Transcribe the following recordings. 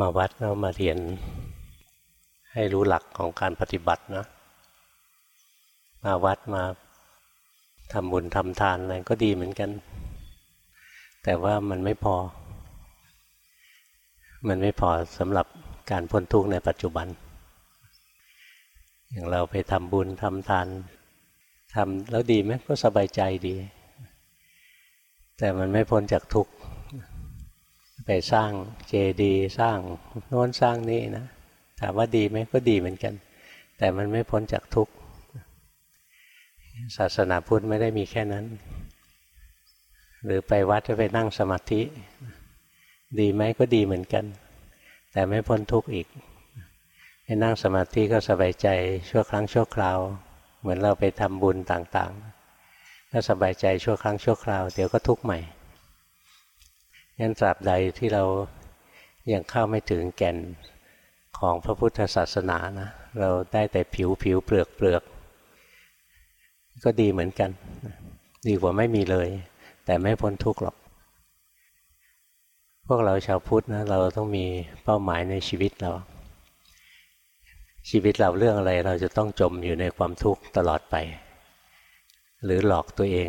มาวัดเรามาเรียน ให้รู้หลักของการปฏิบัตินะ มาวัดมาทำบุญทำทานอะไรก็ดีเหมือนกัน แต่ว่ามันไม่พอ มันไม่พอสำหรับการพ้นทุกข์ในปัจจุบัน อย่างเราไปทำบุญทำทานทำแล้วดีไหมก็สบายใจดี แต่มันไม่พ้นจากทุกข์ ไปสร้างเจดีสร้างโน้นสร้างนี้นะถามว่าดีไหมก็ดีเหมือนกัน แต่มันไม่พ้นจากทุกข์ศาสนาพุทธไม่ได้มีแค่นั้น หรือไปวัดจะไปนั่งสมาธิ ดีไหมก็ดีเหมือนกัน แต่ไม่พ้นทุกข์อีกไปนั่งสมาธิก็สบายใจชั่วครั้งชั่วคราว เหมือนเราไปทำบุญต่างๆ ก็สบายใจชั่วครั้งชั่วคราว เดี๋ยวก็ทุกข์ใหม่ งั้นตราบใดที่เรายังเข้าไม่ถึงแก่นของพระพุทธศาสนานะ เราได้แต่ผิวผิวเปลือกเปลือกก็ดีเหมือนกัน ดีกว่าไม่มีเลย แต่ไม่พ้นทุกข์หรอก พวกเราชาวพุทธนะเราต้องมีเป้าหมายในชีวิตเรา ชีวิตเราเรื่องอะไรเราจะต้องจมอยู่ในความทุกข์ตลอดไป หรือหลอกตัวเอง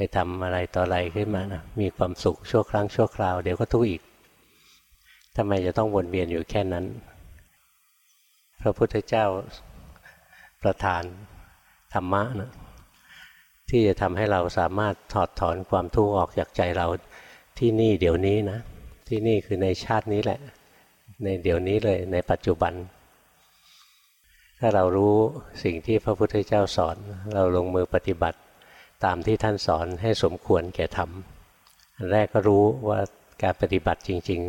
ไปทำอะไรต่ออะไรขึ้นมานะมีความสุขชั่วครั้งชั่วคราวเดี๋ยวก็ทุกข์อีกทำไมจะต้องวนเวียนอยู่แค่นั้น พระพุทธเจ้าประทานธรรมะนะที่จะทำให้เราสามารถถอดถอนความทุกข์ออกจากใจเราที่นี่เดี๋ยวนี้นะ ที่นี่คือในชาตินี้แหละ ในเดี๋ยวนี้เลยในปัจจุบัน ถ้าเรารู้สิ่งที่พระพุทธเจ้าสอน เราลงมือปฏิบัติ ตามที่ท่านสอนให้สมควรแก่ทำอันแรกก็รู้ว่าการปฏิบัติจริง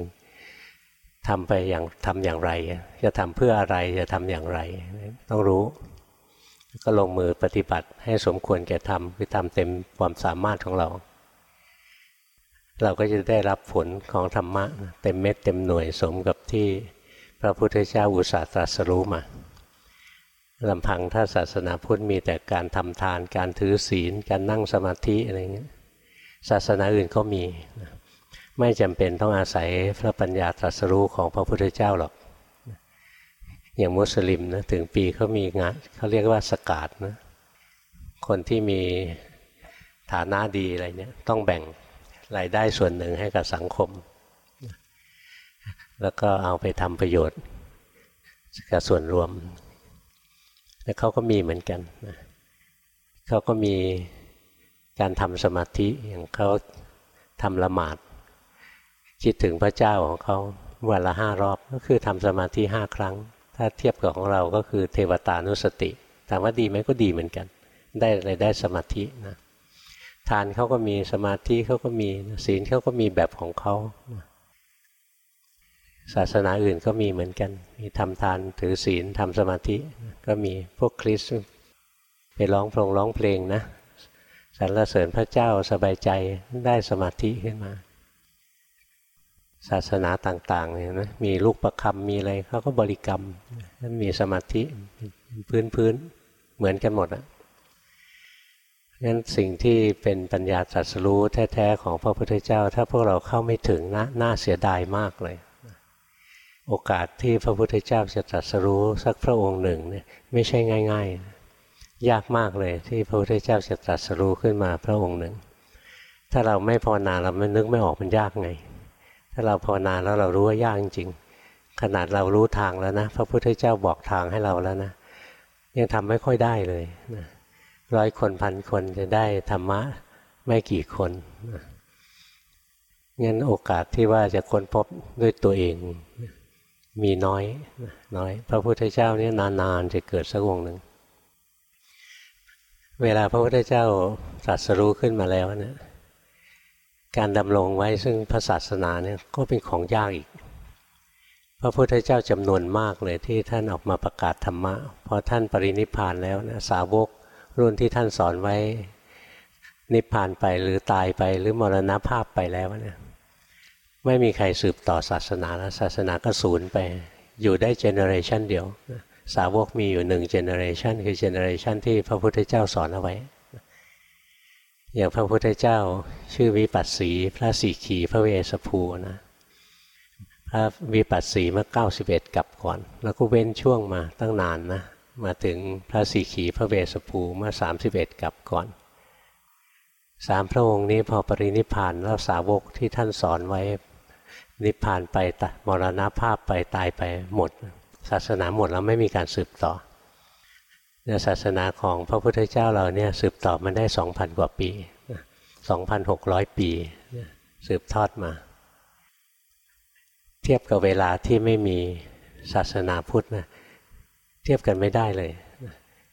ๆทำไปอย่างทำอย่างไร จะทำเพื่ออะไรจะทำอย่างไร ต้องรู้ ก็ลงมือปฏิบัติให้สมควรแก่ทำคือทำเต็มความสามารถของเรา เราก็จะได้รับผลของธรรมะเต็มเม็ดเต็มหน่วยสมกับที่พระพุทธเจ้าอุตส่าห์ตรัสรู้มา ลำพังถ้าศาสนาพุทธมีแต่การทำทาน การถือศีล การนั่งสมาธิอะไรเงี้ยศาสนาอื่นก็มี ไม่จำเป็นต้องอาศัยพระปัญญาตรัสรู้ของพระพุทธเจ้าหรอก อย่างมุสลิมนะถึงปีเขามีงานเขาเรียกว่าสกาดนะคนที่มีฐานะดีอะไรเนี่ยต้องแบ่งรายได้ส่วนหนึ่งให้กับสังคม แล้วก็เอาไปทำประโยชน์กับส่วนรวม แล้วเขาก็มีเหมือนกันนะเขาก็มีการทำสมาธิอย่างเขาทำละหมาด คิดถึงพระเจ้าของเขาวันละห้ารอบก็คือทำสมาธิห้าครั้ง ถ้าเทียบกับของเราก็คือเทวตานุสติถามว่าดีไหมก็ดีเหมือนกัน ได้อะไรได้สมาธินะทานเขาก็มีสมาธิเขาก็มีศีลเขาก็มีแบบของเขา ศาสนาอื่นก็มีเหมือนกัน มีทำทานถือศีลทำสมาธิ ก็มีพวกคริสต์ไปร้องเพลงร้องเพลงนะสรรเสริญพระเจ้าสบายใจได้สมาธิขึ้นมา ศาสนาต่างๆเนี่ยนะมีลูกประคำมีอะไรเขาก็บริกรรมมีสมาธิพื้นพื้นเหมือนกันหมดอะงั้นสิ่งที่เป็นปัญญาตรัสรู้แท้ ๆ ของพระพุทธเจ้า ถ้าพวกเราเข้าไม่ถึงนะน่าเสียดายมากเลย โอกาสที่พระพุทธเจ้าจะตรัสรู้สักพระองค์หนึ่งเนี่ยไม่ใช่ง่าย ๆ ยากมากเลยที่พระพุทธเจ้าจะตรัสรู้ขึ้นมาพระองค์หนึ่ง ถ้าเราไม่ภาวนาเราไม่นึกไม่ออกมันยากไง ถ้าเราภาวนาแล้วเรารู้ว่ายากจริง ขนาดเรารู้ทางแล้วนะ พระพุทธเจ้าบอกทางให้เราแล้วนะ ยังทำไม่ค่อยได้เลยนะร้อยคนพันคนจะได้ธรรมะไม่กี่คนงั้นโอกาสที่ว่าจะค้นพบด้วยตัวเอง มีน้อยน้อย พระพุทธเจ้านี่นานๆจะเกิดสักวงหนึ่ง เวลาพระพุทธเจ้าตรัสรู้ขึ้นมาแล้วเนี่ยการดำรงไว้ซึ่งพระศาสนาเนี่ยก็เป็นของยากอีก พระพุทธเจ้าจำนวนมากเลยที่ท่านออกมาประกาศธรรมะพอท่านปรินิพพานแล้วนะสาวกรุ่นที่ท่านสอนไว้นิพพานไปหรือตายไปหรือมรณภาพไปแล้วเนี่ย ไม่มีใครสืบต่อศาสนาแล้วศาสนาก็สูญไป อยู่ได้ generation เดียว สาวกมีอยู่หนึ่ง generation คือ generation ที่พระพุทธเจ้าสอนเอาไว้ อย่างพระพุทธเจ้าชื่อวิปัสสี พระสิขีพระเวสสภูนะพระวิปัสสีเมื่อ91 กัปก่อน แล้วก็เว้นช่วงมาตั้งนานนะมาถึงพระสิขีพระเวสสภูเมื่อ 31 กัปก่อนสามพระองค์นี้พอปรินิพพานแล้วสาวกที่ท่านสอนไว้ นิพพานไปตมรณภาพไปตายไปหมด ศาสนาหมดแล้วไม่มีการสืบต่อศาสนาของพระพุทธเจ้าเราเนี่ยสืบต่อมันได้สองพันกว่าปีสองพันหกร้อยปี สืบทอดมา เทียบกับเวลาที่ไม่มีศาสนาพุทธนะเทียบกันไม่ได้เลย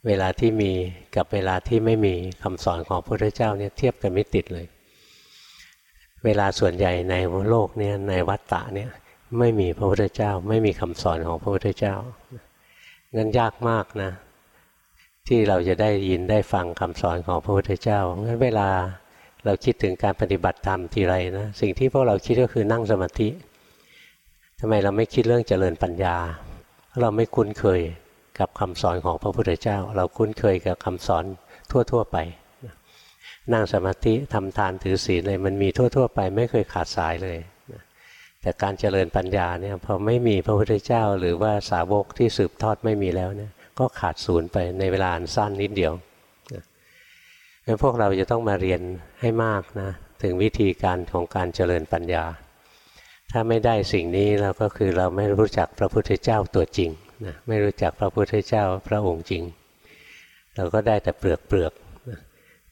เวลาที่มีกับเวลาที่ไม่มีคำสอนของพระพุทธเจ้าเนี่ยเทียบกันไม่ติดเลย เวลาส่วนใหญ่ในโลกเนี่ยในวัฏฏะเนี่ยไม่มีพระพุทธเจ้า ไม่มีคำสอนของพระพุทธเจ้างั้นยากมากนะ ที่เราจะได้ยินได้ฟังคำสอนของพระพุทธเจ้างั้นเวลาเราคิดถึงการปฏิบัติธรรมทีไรนะสิ่งที่พวกเราคิดก็คือนั่งสมาธิทำไมเราไม่คิดเรื่องเจริญปัญญา เราไม่คุ้นเคยกับคำสอนของพระพุทธเจ้า เราคุ้นเคยกับคำสอนทั่ว ๆ ไป นั่งสมาธิทำทานถือศีลเลยมันมีทั่ว ๆ ไปไม่เคยขาดสายเลยแต่การเจริญปัญญาเนี่ยพอไม่มีพระพุทธเจ้า หรือว่าสาวกที่สืบทอดไม่มีแล้วเนี่ยก็ขาดศูนย์ไปในเวลาอันสั้นนิดเดียวงั้นพวกเราจะต้องมาเรียนให้มากนะถึงวิธีการของการเจริญปัญญา ถ้าไม่ได้สิ่งนี้เราก็คือเราไม่รู้จักพระพุทธเจ้าตัวจริงนะไม่รู้จักพระพุทธเจ้าพระองค์จริง เราก็ได้แต่เปลือกเปลือก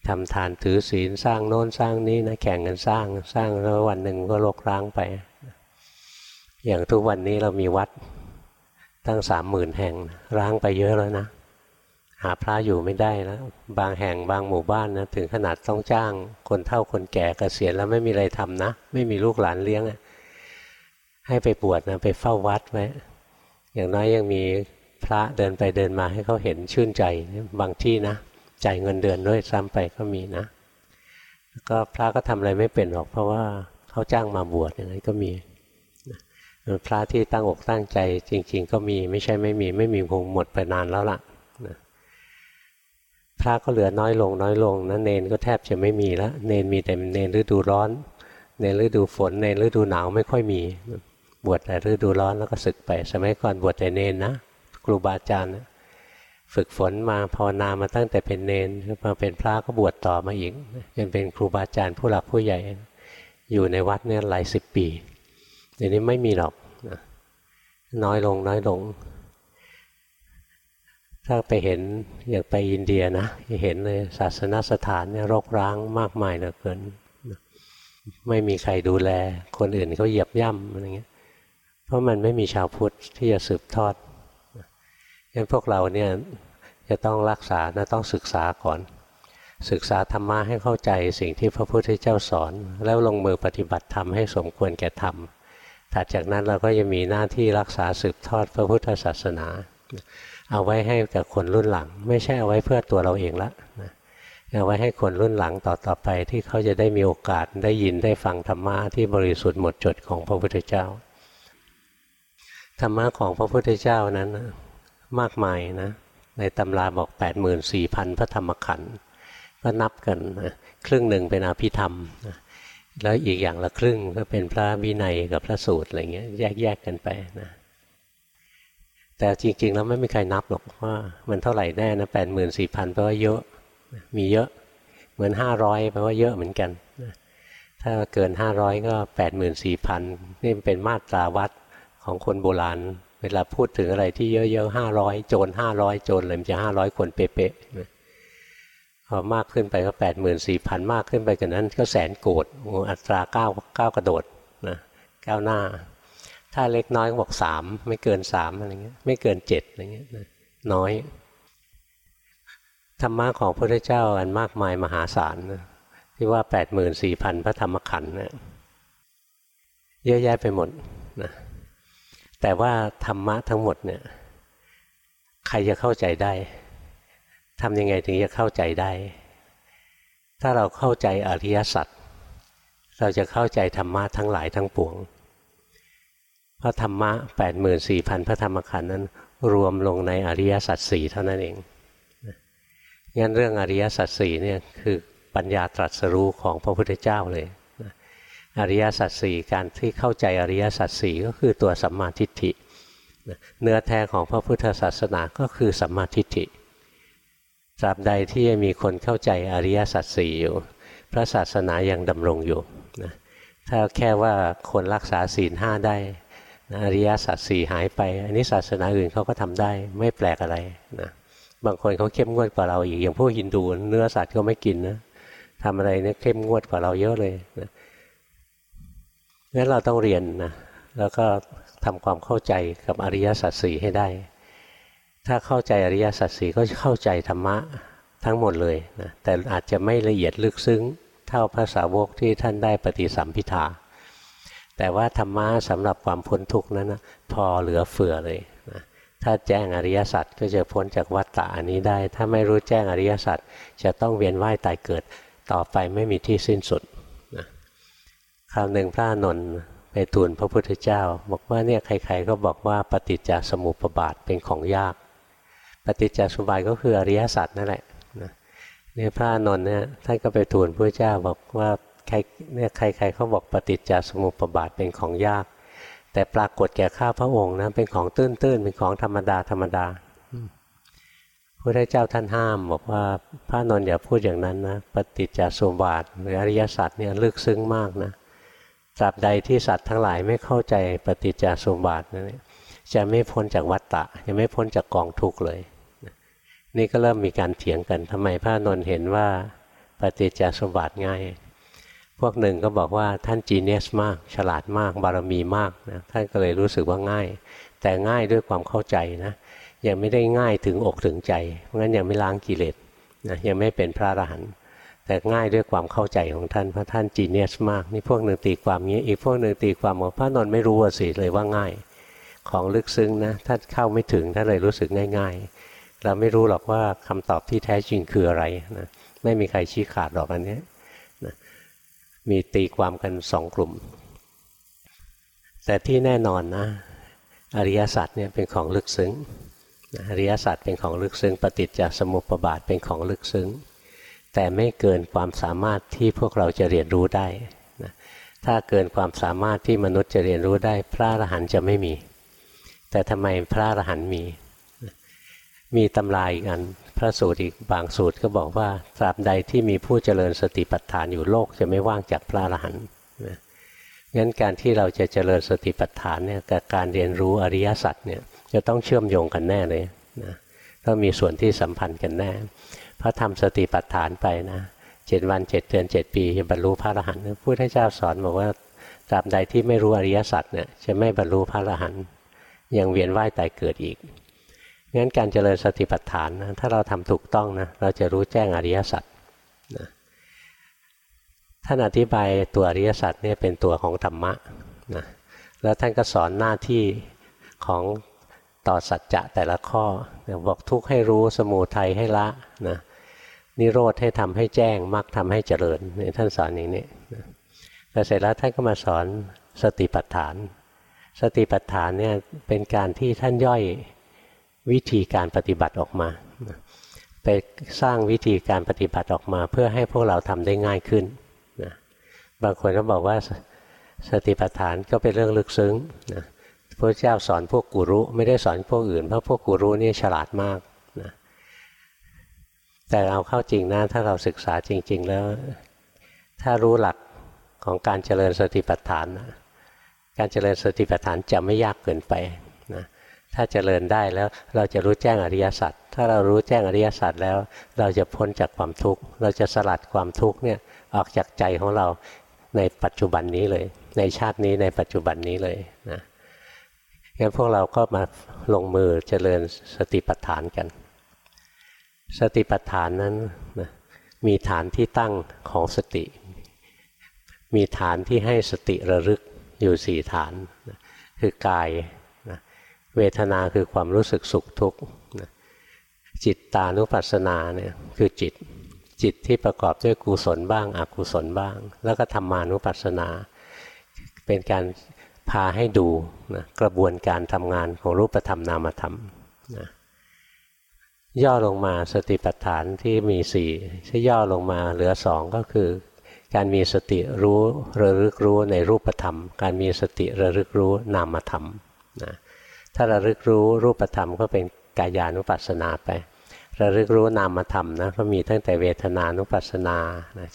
ทำทานถือศีลสร้างโน้นสร้างนี้นะแข่งกันสร้างสร้างแล้ววันหนึ่งก็ลกร้างไป อย่างทุกวันนี้เรามีวัดตั้งสามหมื่นแห่งร้างไปเยอะแล้วนะ หาพระอยู่ไม่ได้แล้วบางแห่งบางหมู่บ้านนะถึงขนาดต้องจ้าง คนเฒ่าคนแก่กเกษียณแล้วไม่มีอะไรทำนะ ไม่มีลูกหลานเลี้ยงให้ไปบวชนะไปเฝ้าวัดไว้อย่างน้อยยังมีพระเดินไปเดินมาให้เขาเห็นชื่นใจบางที่นะ จ่ายเงินเดือนด้วยซ้ำไปก็มีนะ แล้วก็พระก็ทำอะไรไม่เป็นหรอก เพราะว่าเขาจ้างมาบวชอย่างนั้นก็มีพระที่ตั้งอกตั้งใจจริง ๆ ก็มีไม่ใช่ไม่มีไม่มีคงหมดไปนานแล้วล่ะนะพระก็เหลือน้อยลงน้อยลงนะเนนก็แทบจะไม่มีแล้วเนนมีแต่เนนฤดูร้อน เนนฤดูฝนเนนฤดูหนาวไม่ค่อยมี บวชแต่ฤดูร้อนแล้วก็ศึกไป สมัยก่อนบวชแต่เนนนะครูบาอาจารย์ ฝึกฝนมาภาวนามาตั้งแต่เป็นเนนมาเป็นพระก็บวชต่อมาอีกยังเป็นครูบาอาจารย์ผู้หลักผู้ใหญ่ อยู่ในวัดเนี่ยหลายสิบปีเดี๋ยวนี้ไม่มีหรอกนะน้อยลงน้อยลง ถ้าไปเห็นอยากไปอินเดียนะจะเห็นเลยศาสนสถานเนี่ยรกร้างมากมายเหลือเกิน ไม่มีใครดูแล คนอื่นเขาเหยียบย่ำอะไรเงี้ยเพราะมันไม่มีชาวพุทธที่จะสืบทอด งั้นพวกเราเนี่ยจะต้องรักษานะต้องศึกษาก่อน ศึกษาธรรมะให้เข้าใจสิ่งที่พระพุทธเจ้าสอน แล้วลงมือปฏิบัติธรรมให้สมควรแก่ธรรมถัดจากนั้นเราก็จะมีหน้าที่รักษาสืบทอดพระพุทธศาสนา เอาไว้ให้กับคนรุ่นหลัง ไม่ใช่เอาไว้เพื่อตัวเราเองละเอาไว้ให้คนรุ่นหลังต่อต่อไปที่เขาจะได้มีโอกาสได้ยินได้ฟังธรรมะที่บริสุทธิ์หมดจดของพระพุทธเจ้า ธรรมะของพระพุทธเจ้านั้น มากมายนะ ในตำราบอก 84,000 พระธรรมขันธ์ก็นับกันนะครึ่งหนึ่งเป็นอภิธรรมนะแล้วอีกอย่างละครึ่งก็เป็นพระวินัยกับพระสูตรอะไรเงี้ยแยกๆกันไปนะแต่จริง ๆ แล้วไม่มีใครนับหรอกว่ามันเท่าไหร่แน่นะแปดหมื่นสี่พันแปลว่าเยอะ มีเยอะ เหมือนห้าร้อยแปลว่าเยอะเหมือนกัน ถ้าเกินห้าร้อยก็แปดหมื่นสี่พันนี่เป็นมาตราวัดของคนโบราณ เวลาพูดถึงอะไรที่เยอะๆห้าร้อยโจรห้าร้อยโจรเลยมันจะห้าร้อยคนเป๊ะๆพอมากขึ้นไปก็แปดหมื่นสี่พันมากขึ้นไปกว่านั้นก็แสนโกดอัตราเก้าเก้ากระโดดนะก้าวหน้า ถ้าเล็กน้อยก็บอกสามไม่เกินสามอะไรเงี้ยไม่เกินเจ็ดอะไรเงี้ยน้อยธรรมะของพระพุทธเจ้าอันมากมายมหาศาลนะที่ว่าแปดหมื่นสี่พันพระธรรมขันธ์นะเยอะแยะไปหมดนะ แต่ว่าธรรมะทั้งหมดเนี่ยใครจะเข้าใจได้ทำยังไงถึงจะเข้าใจได้ ถ้าเราเข้าใจอริยสัจเราจะเข้าใจธรรมะทั้งหลายทั้งปวง เพราะธรรมะ 8 4 0 0 0 พระธรรมขันธ์นั้น รวมลงในอริยสัจสี่เท่านั้นเองงั้นเรื่องอริยสัจสี่เนี่ยคือปัญญาตรัสรู้ของพระพุทธเจ้าเลย อริยสัจสี่การที่เข้าใจอริยสัจสี่ก็คือตัวสัมมาทิฏฐิเนื้อแท้ของพระพุทธศาสนาก็คือสัมมาทิฏฐิตราบใดที่มีคนเข้าใจอริยสัจสี่อยู่ พระศาสนายังดำรงอยู่นะถ้าแค่ว่าคนรักษาศีลห้าได้นะอริยสัจสี่หายไป อันนี้ศาสนาอื่นเขาก็ทำได้ไม่แปลกอะไรนะบางคนเขาเข้มงวดกว่าเราอีกอย่างพวกฮินดูเนื้อสัตว์ก็ไม่กินนะทำอะไรเนี่ยเข้มงวดกว่าเราเยอะเลยนะ งั้นเราต้องเรียนนะแล้วก็ทำความเข้าใจกับอริยสัจสี่ให้ได้ ถ้าเข้าใจอริยสัจสี่ก็เข้าใจธรรมะทั้งหมดเลยนะแต่อาจจะไม่ละเอียดลึกซึ้ง เท่าภาษาวกที่ท่านได้ปฏิสัมพิทาแต่ว่าธรรมะสำหรับความพ้นทุกข์นั้นนะพอเหลือเฟือเลยนะถ้าแจ้งอริยสัจก็จะพ้นจากวัฏฏะอันนี้ได้ ถ้าไม่รู้แจ้งอริยสัจจะต้องเวียนว่ายตายเกิด ต่อไปไม่มีที่สิ้นสุด คราวหนึ่งพระนนท์ไปทูลพระพุทธเจ้า บอกว่าเนี่ยใครๆก็บอกว่าปฏิจจสมุปบาทเป็นของยาก ปฏิจจสมุปบาทก็คืออริยสัจนั่นแหละเนี่ยพระนนท์เนี่ยท่านก็ไปทูลพระเจ้าบอกว่าใครเนี่ยใครๆเขาบอกปฏิจจสมุปบาทเป็นของยาก แต่ปรากฏแก่ข้าพระองค์นะเป็นของตื้นๆเป็นของธรรมดาธรรมดาพระเจ้าท่านห้าม บอกว่าพระนนท์อย่าพูดอย่างนั้นนะปฏิจจสมุปบาทหรืออริยสัจเนี่ยลึกซึ้งมากนะ ตราบใดที่สัตว์ทั้งหลายไม่เข้าใจปฏิจจสมุปบาทนั่นจะไม่พ้นจากวัฏฏะจะไม่พ้นจากกองทุกข์เลย นี่ก็เริ่มมีการเถียงกันทำไมพระนนท์เห็นว่าปฏิจจสมุปบาทง่าย พวกหนึ่งก็บอกว่าท่านจีเนสมาก ฉลาดมาก บารมีมากนะท่านก็เลยรู้สึกว่าง่าย แต่ง่ายด้วยความเข้าใจนะยังไม่ได้ง่ายถึงอกถึงใจ เพราะงั้นยังไม่ล้างกิเลสนะยังไม่เป็นพระอรหันต์ แต่ง่ายด้วยความเข้าใจของท่านเพราะท่านจีเนียสมากนี่พวกหนึ่งตีความนี้อีกพวกหนึ่งตีความว่าพระนนท์ไม่รู้สิเลยว่าง่าย ของลึกซึ้งนะถ้าเข้าไม่ถึงท่านเลยรู้สึกง่าย ๆ เราไม่รู้หรอกว่าคำตอบที่แท้จริงคืออะไรนะไม่มีใครชี้ขาดหรอกอันนี้นะมีตีความกันสองกลุ่ม แต่ที่แน่นอนนะอริยสัจเนี่ยเป็นของลึกซึ้งอริยสัจเป็นของลึกซึ้งปฏิจจสมุปบาทเป็นของลึกซึ้ง แต่ไม่เกินความสามารถที่พวกเราจะเรียนรู้ได้นะถ้าเกินความสามารถที่มนุษย์จะเรียนรู้ได้ พระอรหันต์จะไม่มี แต่ทำไมพระอรหันต์มี มีตำราอีกอัน พระสูตรอีกบางสูตรก็บอกว่าตราบใดที่มีผู้เจริญสติปัฏฐานอยู่โลกจะไม่ว่างจากพระอรหันต์งั้นการที่เราจะเจริญสติปัฏฐานเนี่ยกับการเรียนรู้อริยสัจเนี่ยจะต้องเชื่อมโยงกันแน่เลยนะต้องมีส่วนที่สัมพันธ์กันแน่ พระทำสติปัฏฐานไปนะเจ็ดวันเจ็ดเดือนเจ็ดปีจะบรรลุพระอรหันต์พระพุทธเจ้าสอนบอกว่าตราบใดที่ไม่รู้อริยสัจเนี่ยจะไม่บรรลุพระอรหันต์ยังเวียนว่ายตายเกิดอีกงั้นการเจริญสติปัฏฐานนะถ้าเราทำถูกต้องนะเราจะรู้แจ้งอริยสัจนะท่านอธิบายตัวอริยสัจเนี่ยเป็นตัวของธรรมะนะแล้วท่านก็สอนหน้าที่ของต่อสัจจะแต่ละข้อบอกทุกข์ให้รู้สมูทัยให้ละนะ นิโรธให้ทำให้แจ้งมรรคทาให้เจริญนี่ท่านสอนอย่างนี้แต่เสร็จแล้วท่านก็มาสอนสติปัฏฐาน สติปัฏฐานเนี่ยเป็นการที่ท่านย่อยวิธีการปฏิบัติออกมา ไปสร้างวิธีการปฏิบัติออกมา เพื่อให้พวกเราทำได้ง่ายขึ้นนะบางคนก็บอกว่าสติปัฏฐานก็เป็นเรื่องลึกซึ้งนะพระเจ้าสอนพวกกุรุไม่ได้สอนพวกอื่นเพราะพวกกุรุนี่ฉลาดมาก แต่เอาเข้าจริงนะถ้าเราศึกษาจริง ๆ แล้ว ถ้ารู้หลักของการเจริญสติปัฏฐานนะการเจริญสติปัฏฐานจะไม่ยากเกินไปนะถ้าเจริญได้แล้วเราจะรู้แจ้งอริยสัจถ้าเรารู้แจ้งอริยสัจแล้ว เราจะพ้นจากความทุกข์ เราจะสลัดความทุกข์เนี่ยออกจากใจของเราในปัจจุบันนี้เลย ในชาตินี้ในปัจจุบันนี้เลยนะงั้นพวกเราก็มาลงมือเจริญสติปัฏฐานกัน สติปัฏฐานนั้นนะมีฐานที่ตั้งของสติ มีฐานที่ให้สติระลึกอยู่สี่ฐานนะคือกายนะเวทนาคือความรู้สึกสุขทุกข์นะจิตตานุปัสสนาเนี่ยคือจิตจิตที่ประกอบด้วยกุศลบ้างอกุศลบ้าง แล้วก็ธรรมานุปัสสนา เป็นการพาให้ดูนะกระบวนการทำงานของรูปธรรมนามธรรมนะ ย่อลงมาสติปัฏฐานที่มีสี่ถ้าย่อลงมาเหลือสองก็คือ การมีสติรู้ระลึกรู้ในรูปธรรม การมีสติระลึกรู้นามธรรมนะถ้าระลึกรู้รูปธรรมก็เป็นกายานุปัสสนาไประลึกรู้นามธรรมนะก็มีตั้งแต่เวทนานุปัสสนา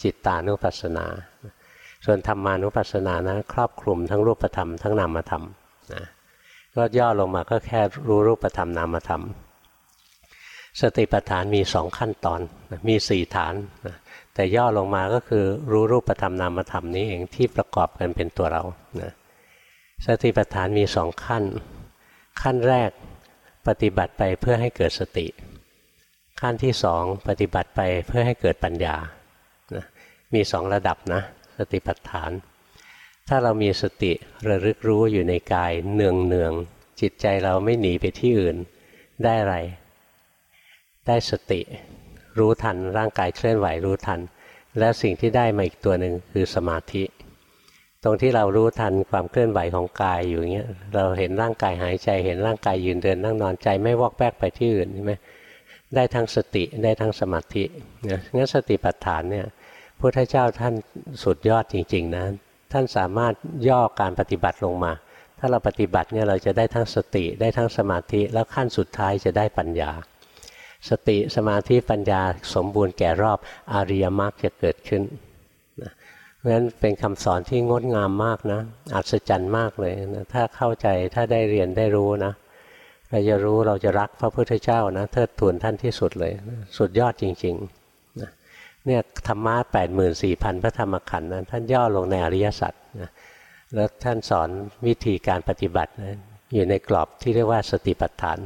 จิตตานุปัสสนา ส่วนธรรมานุปัสสนานะครอบคลุมทั้งรูปธรรมทั้งนามธรรมนะก็ย่อลงมาก็แค่รู้รูปธรรมนามธรรม สติปัฏฐานมีสองขั้นตอนมีสี่ฐานแต่ย่อลงมาก็คือรู้รูปธรรมนามธรรมนี้เองที่ประกอบกันเป็นตัวเรานะสติปัฏฐานมีสองขั้น ขั้นแรกปฏิบัติไปเพื่อให้เกิดสติ ขั้นที่สองปฏิบัติไปเพื่อให้เกิดปัญญานะมีสองระดับนะสติปัฏฐาน ถ้าเรามีสติระลึกรู้อยู่ในกายเนืองเนืองจิตใจเราไม่หนีไปที่อื่นได้อะไร ได้สติ รู้ทันร่างกายเคลื่อนไหวรู้ทัน แล้วสิ่งที่ได้มาอีกตัวหนึ่งคือสมาธิ ตรงที่เรารู้ทันความเคลื่อนไหวของกายอยู่เงี้ยเราเห็นร่างกายหายใจเห็นร่างกายยืนเดินนั่งนอนใจไม่วอกแวกไปที่อื่นใช่ไหมได้ทั้งสติได้ทั้งสมาธิเนี่ยงั้นสติปัฏฐานเนี่ยพระเจ้าท่านสุดยอดจริงๆนะท่านสามารถย่อการปฏิบัติลงมา ถ้าเราปฏิบัติเนี่ยเราจะได้ทั้งสติได้ทั้งสมาธิ แล้วขั้นสุดท้ายจะได้ปัญญา สติสมาธิปัญญาสมบูรณ์แก่รอบอริยมรรคจะเกิดขึ้นนะเพราะฉะนั้นเป็นคำสอนที่งดงามมากนะอัศจรรย์มากเลยนะถ้าเข้าใจถ้าได้เรียนได้รู้นะเราจะรู้เราจะรักพระพุทธเจ้านะเทิดทูนท่านที่สุดเลยสุดยอดจริงๆนะเนี่ยธรรมะแปดหมื่นสี่พันพระธรรมขันธ์นะท่านย่อลงในอริยสัจนะแล้วท่านสอนวิธีการปฏิบัตินะอยู่ในกรอบที่เรียกว่าสติปัฏฐาน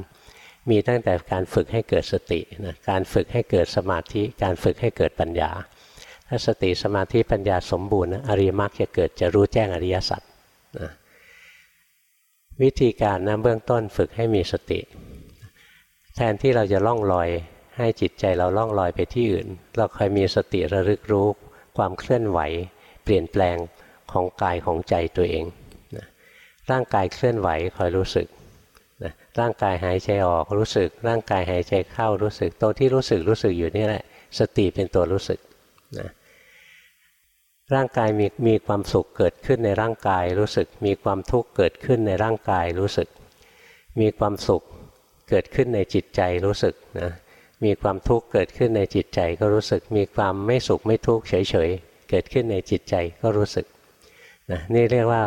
มีตั้งแต่การฝึกให้เกิดสตินะการฝึกให้เกิดสมาธิ การฝึกให้เกิดปัญญา ถ้าสติสมาธิปัญญาสมบูรณ์อริยมรรคจะเกิดจะรู้แจ้งอริยสัจนะวิธีการนะเบื้องต้นฝึกให้มีสติ แทนที่เราจะล่องลอยให้จิตใจเราล่องลอยไปที่อื่น เราคอยมีสติระลึกรู้ ความเคลื่อนไหว เปลี่ยนแปลงของกายของใจตัวเองนะร่างกายเคลื่อนไหวคอยรู้สึก ร่างกายหายใจออกรู้สึก ร่างกายหายใจเข้ารู้สึกตัวที่รู้สึกรู้สึกอยู่นี่แหละ สติเป็นตัวรู้สึกนะร่างกายมีมีความสุขเกิดขึ้นในร่างกายรู้สึก มีความทุกข์เกิดขึ้นในร่างกายรู้สึก มีความสุขเกิดขึ้นในจิตใจรู้สึกนะมีความทุกข์เกิดขึ้นในจิตใจก็รู้สึก มีความไม่สุขไม่ทุกข์เฉยๆเกิดขึ้นในจิตใจก็รู้สึกนะนี่เรียกว่า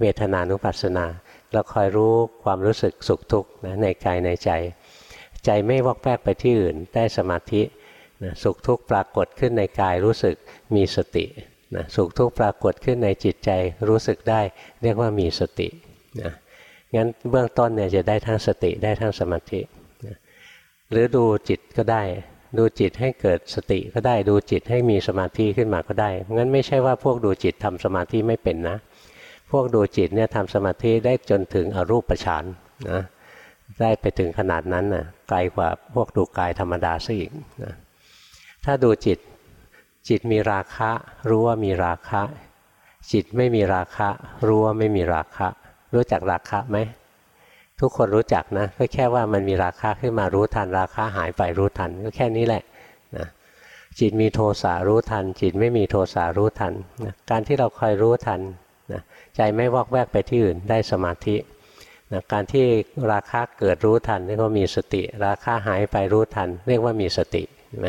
เวทนานุปัสสนา เราคอยรู้ความรู้สึกสุขทุกข์นะในกายในใจ ใจไม่วอกแวกไปที่อื่นได้สมาธินะสุขทุกข์ปรากฏขึ้นในกายรู้สึกมีสตินะสุขทุกข์ปรากฏขึ้นในจิตใจรู้สึกได้ เรียกว่ามีสตินะงั้นเบื้องต้นเนี่ยจะได้ทั้งสติได้ทั้งสมาธินะหรือดูจิตก็ได้ ดูจิตให้เกิดสติก็ได้ดูจิตให้มีสมาธิขึ้นมาก็ได้งั้นไม่ใช่ว่าพวกดูจิตทำสมาธิไม่เป็นนะ พวกดูจิตเนี่ยทำสมาธิได้จนถึงอรูปฌานนะได้ไปถึงขนาดนั้นนะ่ะไกลกว่าพวกดูกายธรรมดาซะอีกนะถ้าดูจิตจิตมีราคะรู้ว่ามีราคะ จิตไม่มีราคะ รู้ว่าไม่มีราคะ รู้จักราคะไหมทุกคนรู้จักนะก็แค่ว่ามันมีราคะขึ้นมารู้ทันราคะหายไปรู้ทันก็แค่นี้แหละนะจิตมีโทสะรู้ทัน จิตไม่มีโทสะรู้ทันนะการที่เราคอยรู้ทัน นะใจไม่วอกแวกไปที่อื่นได้สมาธินะการที่ราคะเกิดรู้ทันเรียกว่ามีสติ ราคะหายไปรู้ทัน เรียกว่ามีสติใช่ไหม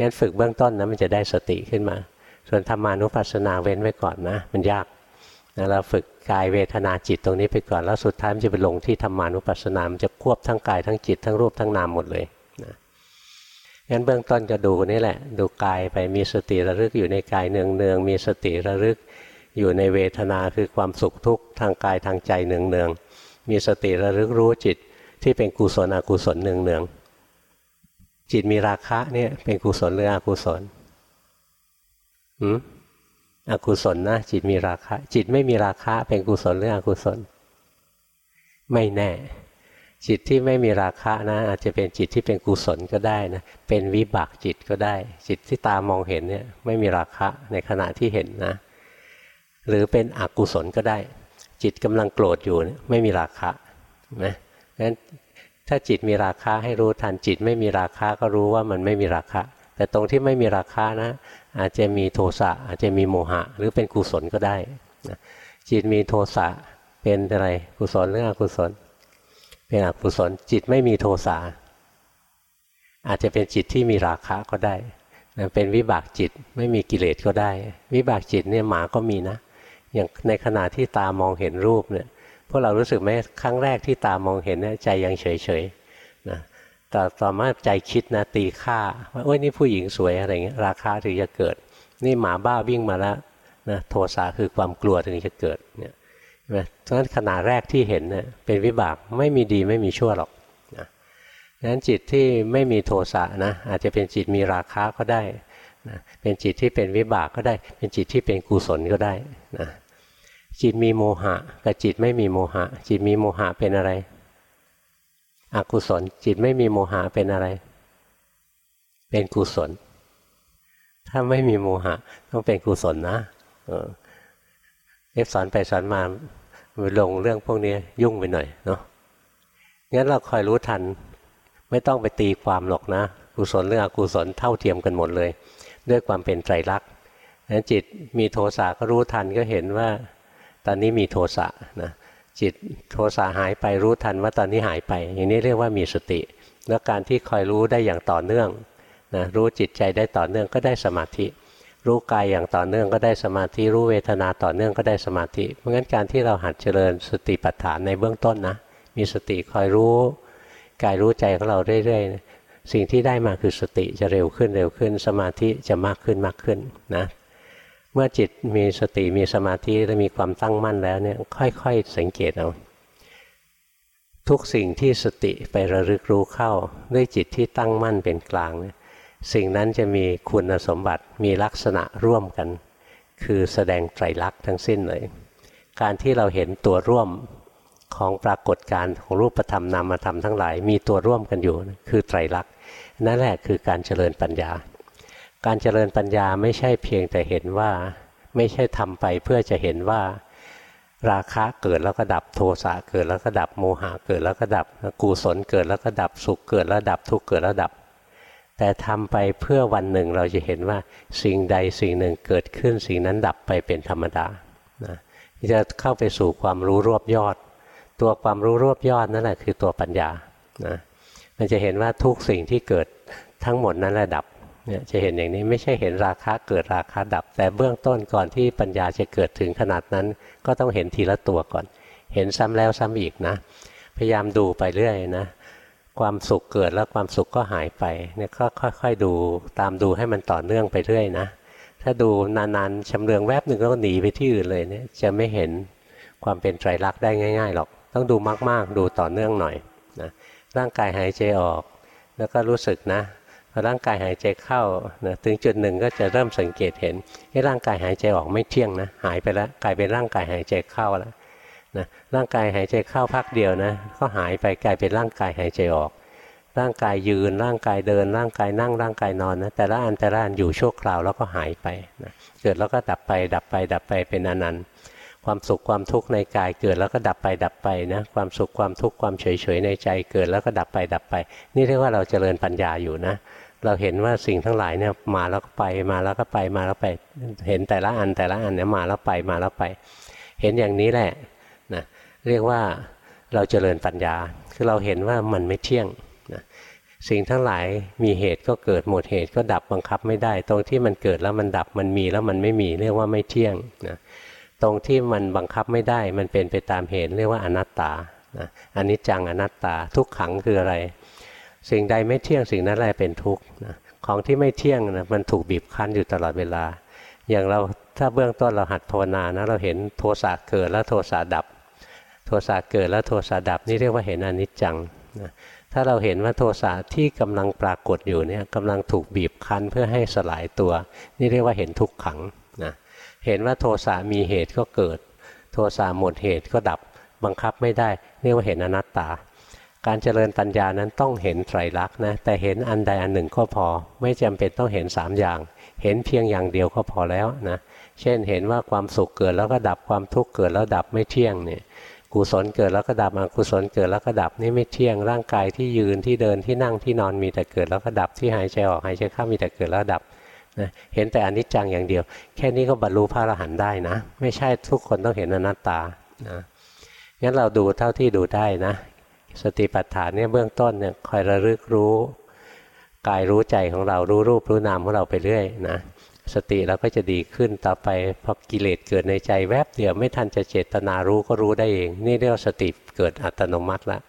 งั้นฝึกเบื้องต้นนะมันจะได้สติขึ้นมา ส่วนธรรมานุปัสสนาเว้นไว้ก่อนนะ มันยากนะเราฝึกกายเวทนาจิตตรงนี้ไปก่อนแล้วสุดท้ายมันจะไปลงที่ธรรมานุปัสสนา มันจะควบทั้งกายทั้งจิตทั้งรูปทั้งนามหมดเลยนะงั้นเบื้องต้นจะดูนี่แหละ ดูกายไปมีสติระลึกอยู่ในกายเนืองเนืองมีสติระลึก อยู่ในเวทนาคือความสุขทุกข์ทางกายทางใจเนืองเนืองมีสติระลึกรู้จิตที่เป็นกุศลอกุศลเนืองเนืองจิตมีราคะเนี่ยเป็นกุศลหรืออกุศลหืมอกุศลนะจิตมีราคะ จิตไม่มีราคะเป็นกุศลหรืออกุศล ไม่แน่ จิตที่ไม่มีราคะนะ อาจจะเป็นจิตที่เป็นกุศลก็ได้นะเป็นวิบากจิตก็ได้ จิตที่ตามองเห็นเนี่ยไม่มีราคะในขณะที่เห็นนะ หรือเป็นอกุศลก็ได้ จิตกำลังโกรธอยู่ไม่มีราคะนะงั้นถ้าจิตมีราคะให้รู้ทันจิตไม่มีราคะก็รู้ว่ามันไม่มีราคะแต่ตรงที่ไม่มีราคะนะ อาจจะมีโทสะอาจจะมีโมหะ หรือเป็นกุศลก็ได้นะจิตมีโทสะเป็นอะไรกุศลหรืออกุศล เป็นอกุศล จิตไม่มีโทสะอาจจะเป็นจิตที่มีราคะก็ได้นะเป็นวิบากจิตไม่มีกิเลสก็ได้ วิบากจิตเนี่ยหมาก็มีนะ อย่างในขณะที่ตามองเห็นรูปเนี่ยพวกเรารู้สึกไหมครั้งแรกที่ตามองเห็นเนี่ยใจยังเฉยๆนะแต่ต่อมาใจคิดนะตีค่าว่าโอ้ยนี่ผู้หญิงสวยอะไรเงี้ยราคาถึงจะเกิด นี่หมาบ้าวิ่งมาแล้วนะโทสะคือความกลัวถึงจะเกิดเนี่ยใช่ไหมเพราะฉะนั้นขณะแรกที่เห็นเนี่ยเป็นวิบากไม่มีดีไม่มีชั่วหรอกนะนั้นจิตที่ไม่มีโทสะนะอาจจะเป็นจิตมีราคาก็ได้นะเป็นจิตที่เป็นวิบากก็ได้ เป็นจิตที่เป็นกุศลก็ได้นะ จิตมีโมหะกับจิตไม่มีโมหะ จิตมีโมหะเป็นอะไร อกุศล จิตไม่มีโมหะเป็นอะไร เป็นกุศล ถ้าไม่มีโมหะ ต้องเป็นกุศลนะเอฟสอนไปสอนมาลงเรื่องพวกนี้ยุ่งไปหน่อยเนาะงั้นเราคอยรู้ทัน ไม่ต้องไปตีความหรอกนะ กุศลเรื่องอกุศลเท่าเทียมกันหมดเลย ด้วยความเป็นไตรลักษณ์นั้นจิตมีโทสะก็รู้ทันก็เห็นว่า ตอนนี้มีโทสะนะจิตโทสะหายไปรู้ทันว่าตอนนี้หายไป อย่างนี้เรียกว่ามีสติ แล้วการที่คอยรู้ได้อย่างต่อเนื่องนะรู้จิตใจได้ต่อเนื่องก็ได้สมาธิ รู้กายอย่างต่อเนื่องก็ได้สมาธิ รู้เวทนาต่อเนื่องก็ได้สมาธิ เพราะงั้นการที่เราหัดเจริญสติปัฏฐานในเบื้องต้นนะมีสติคอยรู้กายรู้ใจของเราเรื่อยๆ สิ่งที่ได้มาคือสติจะเร็วขึ้นเร็วขึ้น สมาธิจะมากขึ้นมากขึ้นนะ เมื่อจิตมีสติมีสมาธิและมีความตั้งมั่นแล้วเนี่ยค่อยๆ สังเกตเอาทุกสิ่งที่สติไประลึกรู้เข้า ด้วยจิตที่ตั้งมั่นเป็นกลางเนี่ยสิ่งนั้นจะมีคุณสมบัติมีลักษณะร่วมกัน คือแสดงไตรลักษณ์ทั้งสิ้นเลย การที่เราเห็นตัวร่วมของปรากฏการณ์ของรูปธรรมนามธรรมทั้งหลาย มีตัวร่วมกันอยู่ คือไตรลักษณ์นั่นแหละคือการเจริญปัญญา การเจริญปัญญาไม่ใช่เพียงแต่เห็นว่า ไม่ใช่ทำไปเพื่อจะเห็นว่า ราคะเกิดแล้วก็ดับโทสะเกิดแล้วก็ดับโมหะเกิดแล้วก็ดับกุศลเกิดแล้วก็ดับสุขเกิดแล้วดับทุกข์เกิดแล้วดับ แต่ทำไปเพื่อวันหนึ่งเราจะเห็นว่าสิ่งใดสิ่งหนึ่งเกิดขึ้นสิ่งนั้นดับไปเป็นธรรมดานะจะเข้าไปสู่ความรู้รวบยอด ตัวความรู้รวบยอดนั่นแหละคือตัวปัญญานะมันจะเห็นว่าทุกสิ่งที่เกิดทั้งหมดนั้นระดับ เนี่ยจะเห็นอย่างนี้ไม่ใช่เห็นราคาเกิดราคาดับ แต่เบื้องต้นก่อนที่ปัญญาจะเกิดถึงขนาดนั้น ก็ต้องเห็นทีละตัวก่อน เห็นซ้ำแล้วซ้ำอีกนะ พยายามดูไปเรื่อยนะความสุขเกิดแล้วความสุขก็หายไปเนี่ยก็ค่อยๆดูตามดูให้มันต่อเนื่องไปเรื่อยนะถ้าดูนานๆชำเลืองแวบหนึ่งก็หนีไปที่อื่นเลยเนี่ยจะไม่เห็นความเป็นไตรลักษณ์ได้ง่ายๆหรอก ต้องดูมากๆ ดูต่อเนื่องหน่อยนะร่างกายหายใจออก แล้วก็รู้สึกนะ ร่างกายหายใจเข้านะถึงจุดหนึ่งก็จะเริ่มสังเกตเห็นให้ร่างกายหายใจออกไม่เที่ยงนะหายไปแล้วกลายเป็นร่างกายหายใจเข้าแล้วนะร่างกายหายใจเข้าพักเดียวนะก็หายไปกลายเป็นร่างกายหายใจออก ร่างกายยืนร่างกายเดิน ร่างกายนั่งร่างกายนอนนะแต่ละอันแต่ละอันอยู่ชั่วคราวแล้วก็หายไปนะเกิดแล้วก็ดับไปดับไปดับไปเป็นอนันต์ความสุขความทุกข์ในกายเกิดแล้วก็ดับไปดับไปนะความสุขความทุกข์ความเฉยเฉยในใจเกิดแล้วก็ดับไปดับไป นี่เรียกว่าเราเจริญปัญญาอยู่นะ เราเห็นว่าสิ่งทั้งหลายเนี่ยมาแล้วก็ไปมาแล้วก็ไปมาแล้วไป เห็นแต่ละอันแต่ละอันเนี่ยมาแล้วไปมาแล้วไป เห็นอย่างนี้แหละนะเรียกว่าเราเจริญปัญญา คือเราเห็นว่ามันไม่เที่ยงนะสิ่งทั้งหลายมีเหตุก็เกิดหมดเหตุก็ดับบังคับไม่ได้ ตรงที่มันเกิดแล้วมันดับมันมีแล้วมันไม่มีเรียกว่าไม่เที่ยงนะตรงที่มันบังคับไม่ได้มันเป็นไปตามเหตุเรียกว่าอนัตตานะอนนี้จังอนัตตาทุกขังคืออะไร สิ่งใดไม่เที่ยงสิ่งนั้นแหละเป็นทุกข์นะของที่ไม่เที่ยงนะมันถูกบีบคั้นอยู่ตลอดเวลา อย่างเราถ้าเบื้องต้นเราหัดภาวนานะเราเห็นโทสะเกิดแล้วโทสะดับ โทสะเกิดแล้วโทสะดับนี่เรียกว่าเห็นอนิจจังนะถ้าเราเห็นว่าโทสะที่กำลังปรากฏอยู่เนี่ยกำลังถูกบีบคั้นเพื่อให้สลายตัว นี่เรียกว่าเห็นทุกขังนะเห็นว่าโทสะมีเหตุก็เกิด โทสะหมดเหตุก็ดับบังคับไม่ได้เรียกว่าเห็นอนัตตา การเจริญปัญญานั้นต้องเห็นไตรลักษณ์นะ แต่เห็นอันใดอันหนึ่งก็พอ ไม่จำเป็นต้องเห็นสามอย่าง เห็นเพียงอย่างเดียวก็พอแล้วนะ เช่นเห็นว่าความสุขเกิดแล้วก็ดับความทุกข์เกิดแล้วดับไม่เที่ยงเนี่ยกุศลเกิดแล้วก็ดับอกุศลเกิดแล้วก็ดับนี่ไม่เที่ยงร่างกายที่ยืนที่เดินที่นั่งที่นอนมีแต่เกิดแล้วก็ดับที่หายใจออกหายใจเข้ามีแต่เกิดแล้วดับนะเห็นแต่อนิจจังอย่างเดียว แค่นี้ก็บรรลุพระอรหันต์ได้นะ ไม่ใช่ทุกคนต้องเห็นอนัตตานะงั้นเราดูเท่าที่ดูได้นะ สติปัฏฐานเนี่ยเบื้องต้นเนี่ยคอยระลึกรู้กายรู้ใจของเรารู้รูปรู้นามของเราไปเรื่อยนะสติเราก็จะดีขึ้นต่อไปพอกิเลสเกิดในใจแวบเดียวไม่ทันจะเจตนารู้ก็รู้ได้เอง นี่เรียกว่าสติเกิดอัตโนมัติละ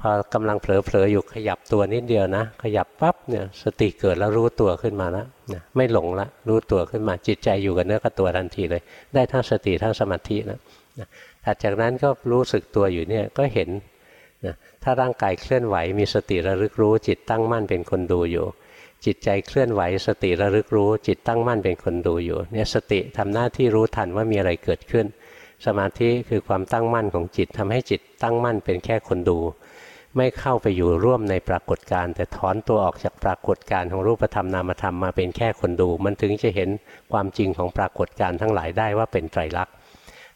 พอกำลังเผลอๆอยู่ขยับตัวนิดเดียวนะ ขยับปั๊บเนี่ยสติเกิดแล้วรู้ตัวขึ้นมาแล้วนะไม่หลงละรู้ตัวขึ้นมาจิตใจอยู่กับเนื้อกับตัวทันทีเลย ได้ทั้งสติทั้งสมาธินะถัดจากนั้นก็รู้สึกตัวอยู่เนี่ยก็เห็น นะถ้าร่างกายเคลื่อนไหวมีสติระลึกรู้ จิตตั้งมั่นเป็นคนดูอยู่ จิตใจเคลื่อนไหว สติระลึกรู้ จิตตั้งมั่นเป็นคนดูอยู่เนี่ยสติทำหน้าที่รู้ทันว่ามีอะไรเกิดขึ้น สมาธิคือความตั้งมั่นของจิตทำให้จิตตั้งมั่นเป็นแค่คนดู ไม่เข้าไปอยู่ร่วมในปรากฏการแต่ถอนตัวออกจากปรากฏการของรูปธรรมนามธรรมมาเป็นแค่คนดู มันถึงจะเห็นความจริงของปรากฏการทั้งหลายได้ว่าเป็นไตรลักษณ์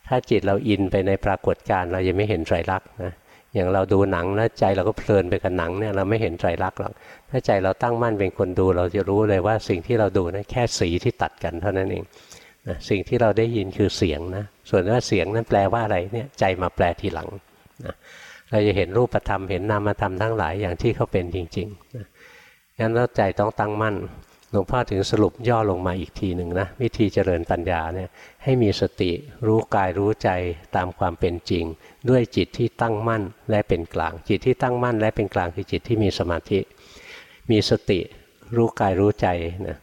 ถ้าจิตเราอินไปในปรากฏการเรายังไม่เห็นไตรลักษณ์นะ อย่างเราดูหนังแล้วใจเราก็เพลินไปกับหนังเนี่ยเราไม่เห็นไตรลักษณ์หรอกถ้าใจเราตั้งมั่นเป็นคนดู เราจะรู้เลยว่าสิ่งที่เราดูนะั้นแค่สีที่ตัดกันเท่านั้นเองนะสิ่งที่เราได้ยินคือเสียงนะส่วนว่าเสียงนั้นแปลว่าอะไรเนี่ยใจมาแปลทีหลังนะเราจะเห็นรูปธรรมเห็นนามธรรมทั้งหลายอย่างที่เขาเป็นจริงๆนะงั้นเราใจต้องตั้งมั่น หลวงพ่อถึงสรุปย่อลงมาอีกทีหนึ่งนะวิธีเจริญปัญญาเนี่ยให้มีสติรู้กายรู้ใจตามความเป็นจริง ด้วยจิตที่ตั้งมั่นและเป็นกลาง จิตที่ตั้งมั่นและเป็นกลางคือจิตที่มีสมาธิ มีสติรู้กายรู้ใจนะ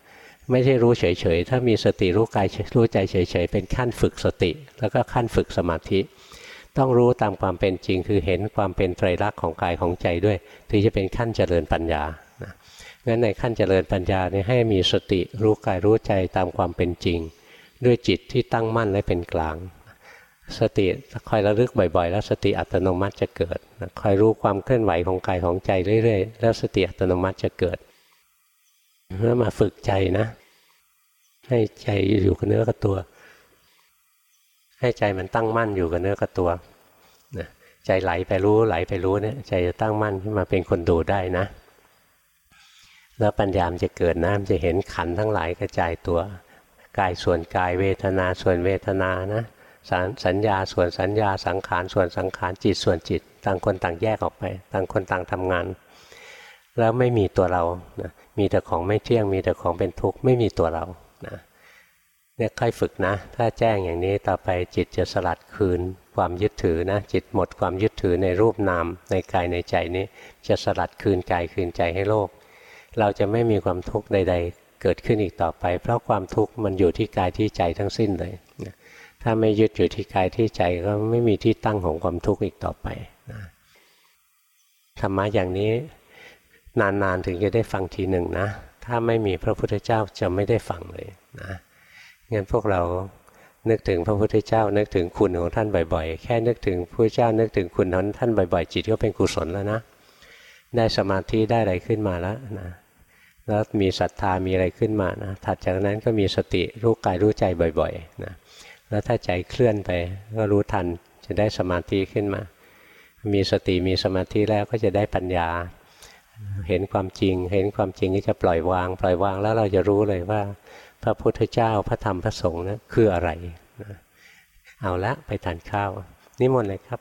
ไม่ใช่รู้เฉยๆ ถ้ามีสติรู้กายรู้ใจเฉยๆ เป็นขั้นฝึกสติ แล้วก็ขั้นฝึกสมาธิ ต้องรู้ตามความเป็นจริงคือเห็นความเป็นไตรลักษณ์ของกายของใจด้วย ถึงจะเป็นขั้นเจริญปัญญา งั้นในขั้นเจริญปัญญาเนี่ยให้มีสติรู้กายรู้ใจตามความเป็นจริง ด้วยจิตที่ตั้งมั่นและเป็นกลาง สติคอยระลึกบ่อยๆ แล้วสติอัตโนมัติจะเกิดคอยรู้ความเคลื่อนไหวของกายของใจเรื่อยๆ แล้วสติอัตโนมัติจะเกิดเมื่อมาฝึกใจนะ ให้ใจอยู่กับเนื้อกับตัว ให้ใจมันตั้งมั่นอยู่กับเนื้อกับตัวใจไหลไปรู้ไหลไปรู้เนี่ยใจจะตั้งมั่นขึ้นมาเป็นคนดูได้นะ แล้วปัญญามจะเกิดนะมันจะเห็นขันทั้งหลายกระจายตัว กายส่วนกายเวทนาส่วนเวทนานะสัญญาส่วนสัญญาสังขารส่วนสังขารจิตส่วนจิต ต่างคนต่างแยกออกไป ต่างคนต่างทำงาน แล้วไม่มีตัวเรานะมีแต่ของไม่เที่ยงมีแต่ของเป็นทุกข์ไม่มีตัวเรานะเนี่ยค่อยฝึกนะ ถ้าแจ้งอย่างนี้ต่อไปจิตจะสลัดคืน ความยึดถือนะจิตหมดความยึดถือในรูปนามในกายในใจนี้ จะสลัดคืนกายคืนใจให้โลก เราจะไม่มีความทุกข์ใด ๆ เกิดขึ้นอีกต่อไป เพราะความทุกข์มันอยู่ที่กายที่ใจทั้งสิ้นเลยถ้าไม่ยึดอยู่ที่กายที่ใจก็ไม่มีที่ตั้งของความทุกข์อีกต่อไปธรรมะอย่างนี้นานๆถึงจะได้ฟังทีหนึ่งนะ ถ้าไม่มีพระพุทธเจ้าจะไม่ได้ฟังเลยนะงั้นพวกเรานึกถึงพระพุทธเจ้า นึกถึงคุณของท่านบ่อยๆ แค่นึกถึงพระเจ้านึกถึงคุณของท่านบ่อยๆ จิตก็เป็นกุศลแล้วนะ ได้สมาธิได้อะไรขึ้นมาแล้วนะ แล้วมีศรัทธามีอะไรขึ้นมานะถัดจากนั้นก็มีสติรู้กายรู้ใจบ่อยๆนะแล้วถ้าใจเคลื่อนไปก็รู้ทันจะได้สมาธิขึ้นมา มีสติมีสมาธิแล้วก็จะได้ปัญญา เห็นความจริง เห็นความจริงก็จะปล่อยวาง ปล่อยวางแล้วเราจะรู้เลยว่า พระพุทธเจ้าพระธรรมพระสงฆ์นะั้นคืออะไรนะเอาละไปทานข้าวนิมนต์เลยครับ